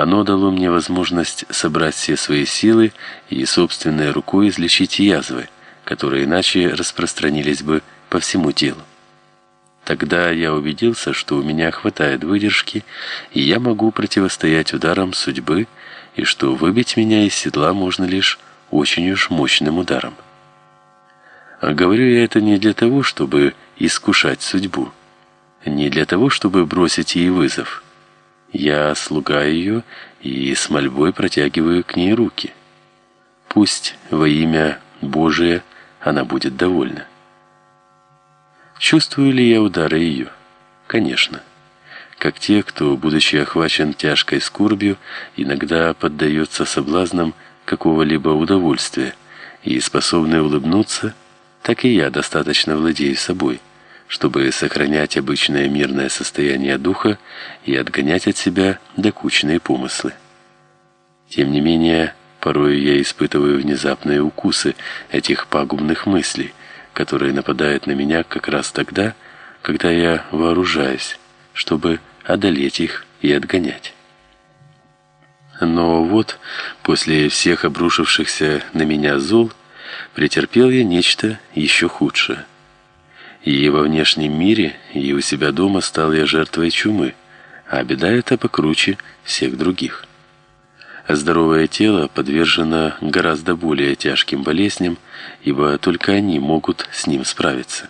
Оно дало мне возможность собрать все свои силы и собственной рукой излечить язвы, которые иначе распространились бы по всему телу. Тогда я убедился, что у меня хватает выдержки, и я могу противостоять ударам судьбы, и что выбить меня из седла можно лишь очень уж мощным ударом. А говорю я это не для того, чтобы искушать судьбу, не для того, чтобы бросить ей вызов. Я слуга ее и с мольбой протягиваю к ней руки. Пусть во имя Божие она будет довольна. Чувствую ли я удары ее? Конечно. Как те, кто, будучи охвачен тяжкой скорбью, иногда поддается соблазнам какого-либо удовольствия и способны улыбнуться, так и я достаточно владею собой, чтобы сохранять обычное мирное состояние духа и отгонять от себя докучные помыслы. Тем не менее, порой я испытываю внезапные укусы этих пагубных мыслей, которые нападают на меня как раз тогда, когда я вооружаюсь, чтобы одолеть их и отгонять. Но вот, после всех обрушившихся на меня зол, претерпел я нечто еще худшее. И во внешнем мире, и у себя дома стал я жертвой чумы, а беда эта покруче всех других. Здоровое тело подвержено гораздо более тяжким болезням, ибо только они могут с ним справиться.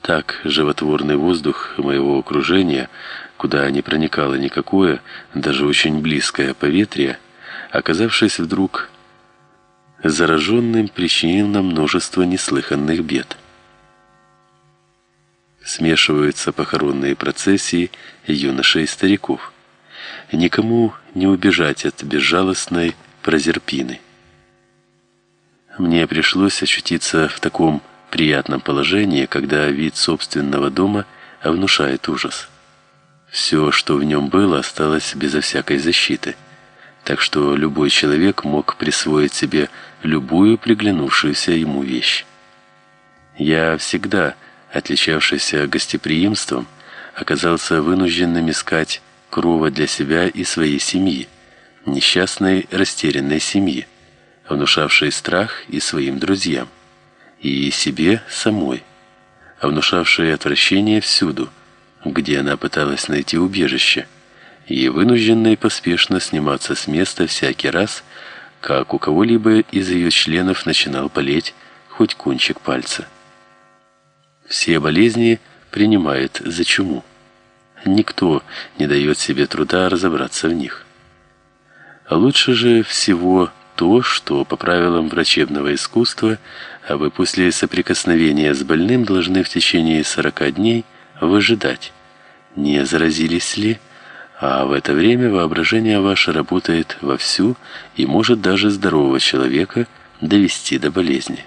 Так животворный воздух моего окружения, куда не проникало никакое, даже очень близкое поветрие, оказавшись вдруг зараженным, причинил нам множество неслыханных бед. Смешиваются похоронные процессии юношей и стариков. Никому не убежать от безжалостной прозерпины. Мне пришлось очутиться в таком приятном положении, когда вид собственного дома внушает ужас. Все, что в нем было, осталось безо всякой защиты так что любой человек мог присвоить себе любую приглянувшуюся ему вещь. Я всегда, отличавшийся гостеприимством, оказался вынужденным искать крова для себя и своей семьи, несчастной растерянной семьи, внушавшей страх и своим друзьям, и себе самой, внушавшей отвращение всюду, где она пыталась найти убежище – и вынужденной поспешно сниматься с места всякий раз, как у кого-либо из ее членов начинал болеть хоть кончик пальца. Все болезни принимает за чуму. Никто не дает себе труда разобраться в них. Лучше же всего то, что по правилам врачебного искусства вы после соприкосновения с больным должны в течение 40 дней выжидать, не заразились ли а в это время воображение ваше работает вовсю и может даже здорового человека довести до болезни.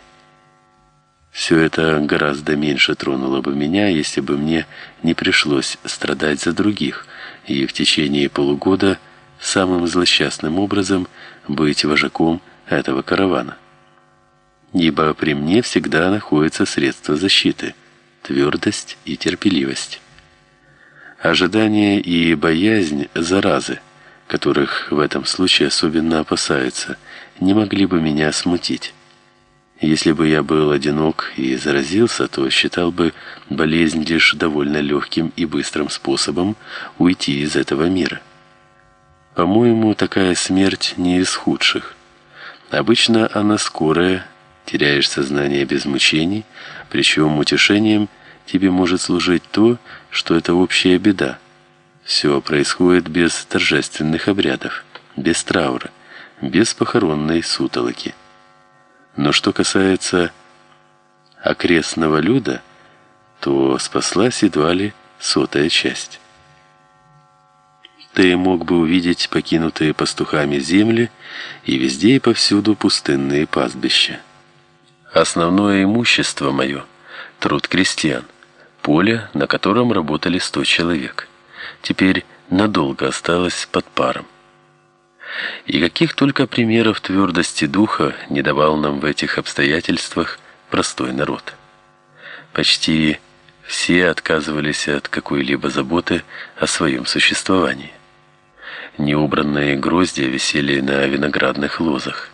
Все это гораздо меньше тронуло бы меня, если бы мне не пришлось страдать за других и в течение полугода самым злосчастным образом быть вожаком этого каравана. Ибо при мне всегда находятся средства защиты, твердость и терпеливость. Ожидание и боязнь заразы, которых в этом случае особенно опасаются, не могли бы меня смутить. Если бы я был одинок и заразился, то считал бы болезнь лишь довольно легким и быстрым способом уйти из этого мира. По-моему, такая смерть не из худших. Обычно она скорая, теряешь сознание без мучений, причем утешением тебе может служить то, что это общая беда. Все происходит без торжественных обрядов, без траура, без похоронной сутолоки. Но что касается окрестного люда, то спаслась едва ли сотая часть. Ты мог бы увидеть покинутые пастухами земли и везде и повсюду пустынные пастбища. Основное имущество мое – труд крестьян – поле, на котором работали 100 человек. Теперь надолго осталось под паром. И каких только примеров твердости духа не давал нам в этих обстоятельствах простой народ. Почти все отказывались от какой-либо заботы о своем существовании. Неубранные гроздья висели на виноградных лозах.